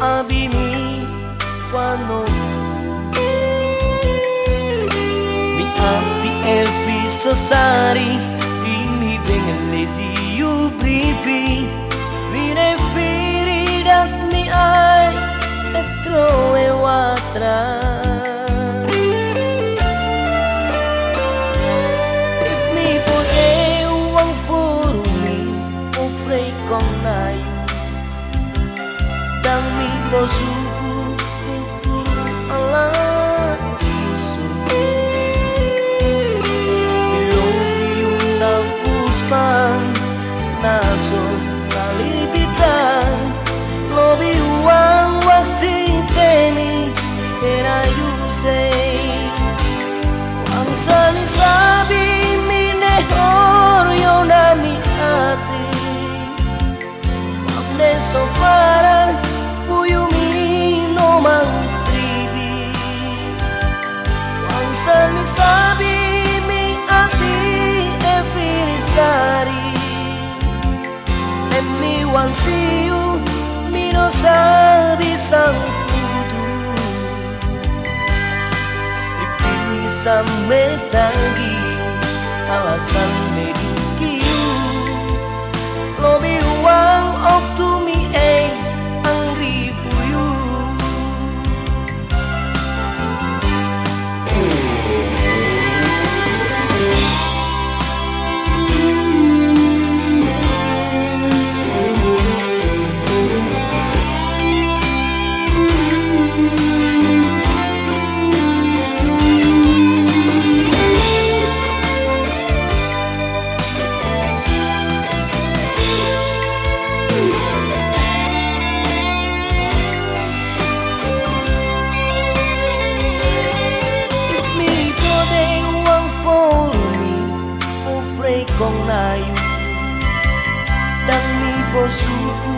abimi quando mi atti elfi sossari mi bene u ubripi mi ne firi datni ai e troe watra If me put a one mi me, oh pray come those mi wan siu mi no sabi sang kudu Ipisa metagi alasan kong nayu dan mi posuku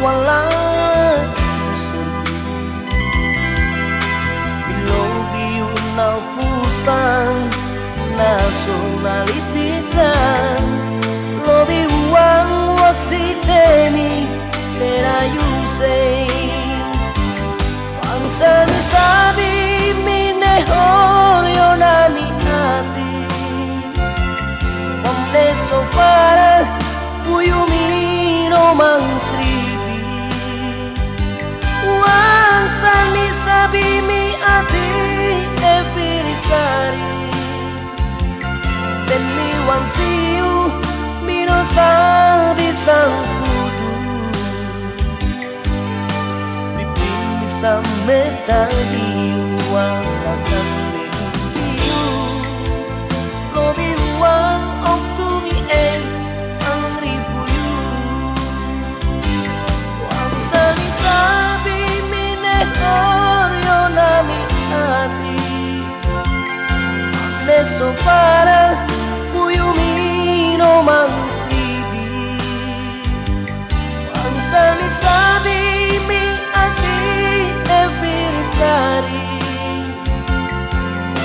wala Bilobi Uyumino mang sribi Wan sami sabi mi ati e pirisari Dan mi wan siu Mino sabi sang kudu. Pipi sametali Wan sopra Kuyumi no mansibi Pansani sabi mi ati e sari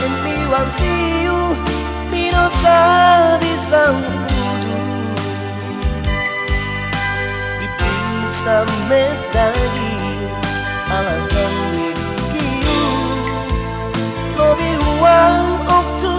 En mi wansiu mi no sadi sangudu Mi pinsa metari Alasan wikiu No mi uang oktu